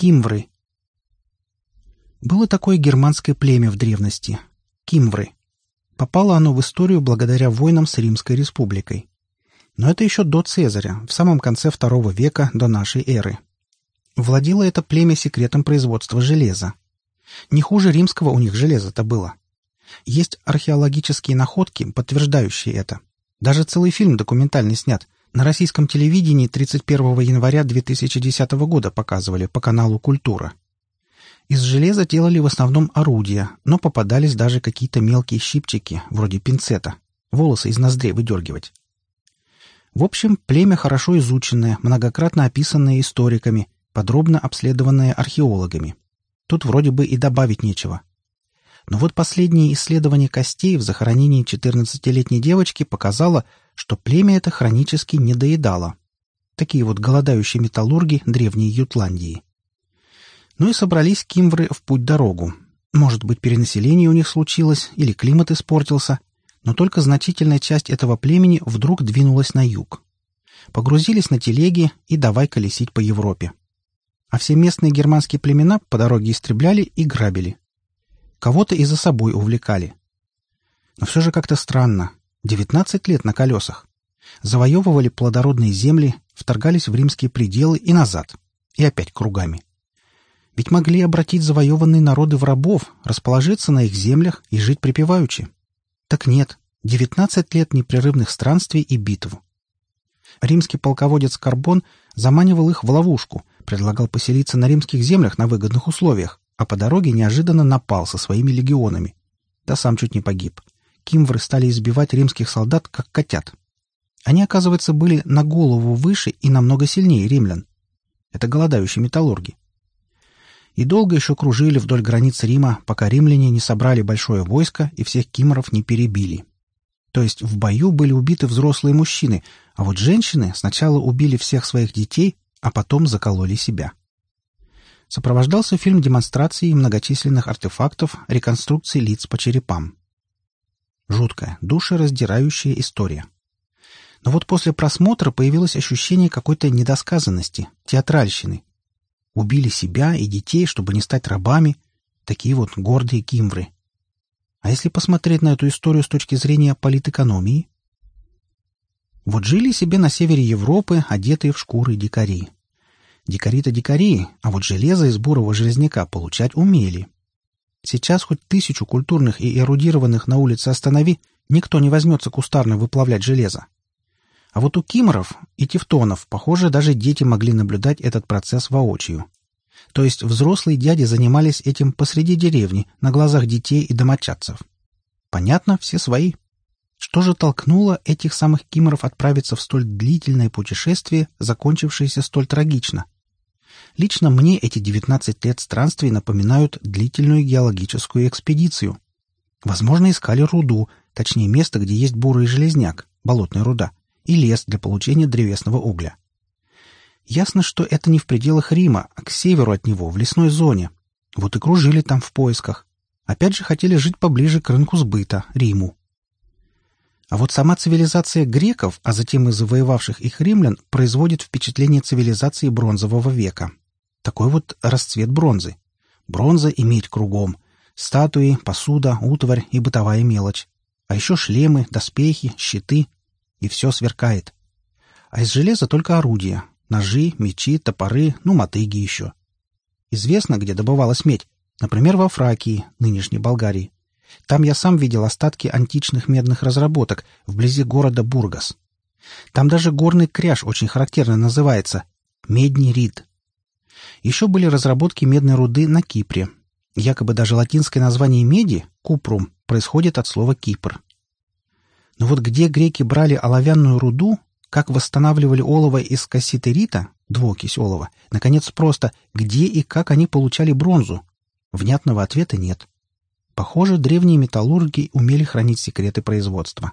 Кимвры. Было такое германское племя в древности — Кимвры. Попало оно в историю благодаря войнам с Римской республикой. Но это еще до Цезаря, в самом конце второго века до нашей эры. Владело это племя секретом производства железа. Не хуже римского у них железа-то было. Есть археологические находки, подтверждающие это. Даже целый фильм документальный снят. На российском телевидении 31 января 2010 года показывали по каналу «Культура». Из железа делали в основном орудия, но попадались даже какие-то мелкие щипчики, вроде пинцета. Волосы из ноздрей выдергивать. В общем, племя хорошо изученное, многократно описанное историками, подробно обследованное археологами. Тут вроде бы и добавить нечего. Но вот последнее исследование костей в захоронении 14-летней девочки показало, что племя это хронически недоедало. Такие вот голодающие металлурги древней Ютландии. Ну и собрались кимвры в путь-дорогу. Может быть, перенаселение у них случилось или климат испортился, но только значительная часть этого племени вдруг двинулась на юг. Погрузились на телеги и давай колесить по Европе. А все местные германские племена по дороге истребляли и грабили. Кого-то и за собой увлекали. Но все же как-то странно. Девятнадцать лет на колесах. Завоевывали плодородные земли, вторгались в римские пределы и назад. И опять кругами. Ведь могли обратить завоеванные народы в рабов, расположиться на их землях и жить припеваючи. Так нет, девятнадцать лет непрерывных странствий и битв. Римский полководец Карбон заманивал их в ловушку, предлагал поселиться на римских землях на выгодных условиях, а по дороге неожиданно напал со своими легионами. Да сам чуть не погиб. Кимвры стали избивать римских солдат, как котят. Они, оказывается, были на голову выше и намного сильнее римлян. Это голодающие металлурги. И долго еще кружили вдоль границ Рима, пока римляне не собрали большое войско и всех кимров не перебили. То есть в бою были убиты взрослые мужчины, а вот женщины сначала убили всех своих детей, а потом закололи себя сопровождался фильм демонстрацией многочисленных артефактов, реконструкций лиц по черепам. Жуткая, душераздирающая история. Но вот после просмотра появилось ощущение какой-то недосказанности, театральщины. Убили себя и детей, чтобы не стать рабами. Такие вот гордые кимвры. А если посмотреть на эту историю с точки зрения политэкономии? Вот жили себе на севере Европы, одетые в шкуры дикари. Дикари-то дикари, а вот железо из бурого железняка получать умели. Сейчас хоть тысячу культурных и эрудированных на улице останови, никто не возьмется кустарно выплавлять железо. А вот у киморов и тевтонов, похоже, даже дети могли наблюдать этот процесс воочию. То есть взрослые дяди занимались этим посреди деревни, на глазах детей и домочадцев. Понятно, все свои. Что же толкнуло этих самых киморов отправиться в столь длительное путешествие, закончившееся столь трагично? Лично мне эти 19 лет странствий напоминают длительную геологическую экспедицию. Возможно, искали руду, точнее место, где есть бурый железняк, болотная руда, и лес для получения древесного угля. Ясно, что это не в пределах Рима, а к северу от него, в лесной зоне. Вот и кружили там в поисках. Опять же хотели жить поближе к рынку сбыта, Риму. А вот сама цивилизация греков, а затем и завоевавших их римлян, производит впечатление цивилизации бронзового века. Такой вот расцвет бронзы. Бронза и медь кругом. Статуи, посуда, утварь и бытовая мелочь. А еще шлемы, доспехи, щиты. И все сверкает. А из железа только орудия. Ножи, мечи, топоры, ну, мотыги еще. Известно, где добывалась медь. Например, во Фракии, нынешней Болгарии. Там я сам видел остатки античных медных разработок вблизи города Бургас. Там даже горный кряж очень характерно называется — медний рид. Еще были разработки медной руды на Кипре. Якобы даже латинское название меди — купрум — происходит от слова «Кипр». Но вот где греки брали оловянную руду, как восстанавливали олово из касситерита, двуокись олова, наконец просто, где и как они получали бронзу? Внятного ответа нет. Похоже, древние металлурги умели хранить секреты производства.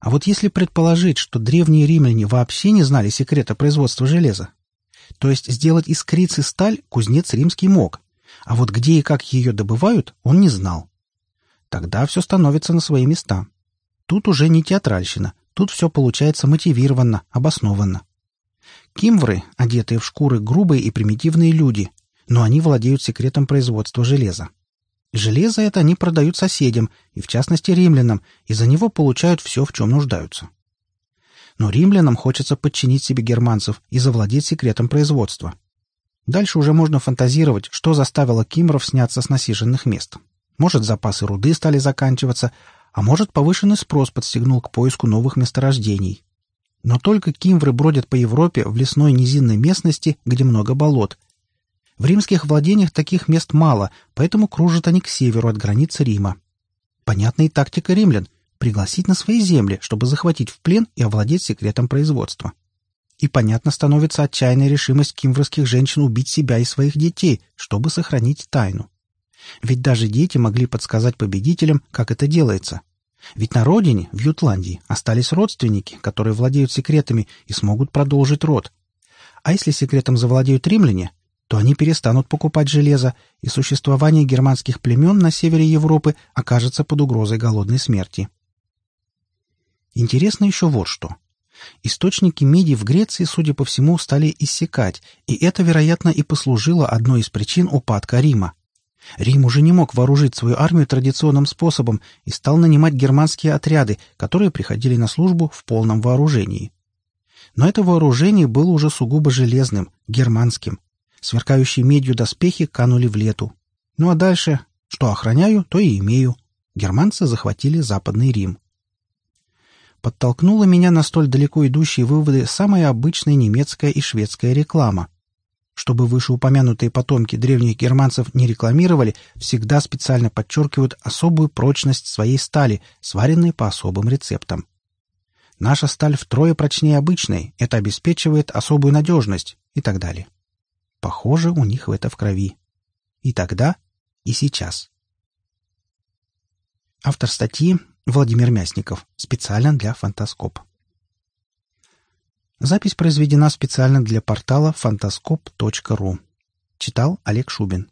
А вот если предположить, что древние римляне вообще не знали секрета производства железа, то есть сделать из крицы сталь кузнец римский мог, а вот где и как ее добывают, он не знал. Тогда все становится на свои места. Тут уже не театральщина, тут все получается мотивированно, обоснованно. Кимвры, одетые в шкуры, грубые и примитивные люди, но они владеют секретом производства железа. Железо это они продают соседям, и в частности римлянам, и за него получают все, в чем нуждаются. Но римлянам хочется подчинить себе германцев и завладеть секретом производства. Дальше уже можно фантазировать, что заставило кимров сняться с насиженных мест. Может, запасы руды стали заканчиваться, а может, повышенный спрос подстегнул к поиску новых месторождений. Но только кимвры бродят по Европе в лесной низинной местности, где много болот. В римских владениях таких мест мало, поэтому кружат они к северу от границы Рима. Понятная тактика римлян — пригласить на свои земли, чтобы захватить в плен и овладеть секретом производства. И понятно становится отчаянная решимость кимврских женщин убить себя и своих детей, чтобы сохранить тайну. Ведь даже дети могли подсказать победителям, как это делается. Ведь на родине, в Ютландии, остались родственники, которые владеют секретами и смогут продолжить род. А если секретом завладеют римляне, то они перестанут покупать железо, и существование германских племен на севере Европы окажется под угрозой голодной смерти. Интересно еще вот что. Источники меди в Греции, судя по всему, стали иссякать, и это, вероятно, и послужило одной из причин упадка Рима. Рим уже не мог вооружить свою армию традиционным способом и стал нанимать германские отряды, которые приходили на службу в полном вооружении. Но это вооружение было уже сугубо железным, германским. Сверкающие медью доспехи канули в лету. Ну а дальше, что охраняю, то и имею. Германцы захватили Западный Рим. Подтолкнула меня на столь далеко идущие выводы самая обычная немецкая и шведская реклама — чтобы вышеупомянутые потомки древних германцев не рекламировали, всегда специально подчеркивают особую прочность своей стали, сваренной по особым рецептам. Наша сталь втрое прочнее обычной, это обеспечивает особую надежность и так далее. Похоже, у них это в крови. И тогда, и сейчас. Автор статьи Владимир Мясников. Специально для Фантаскоп. Запись произведена специально для портала фантаскоп.ру. Читал Олег Шубин.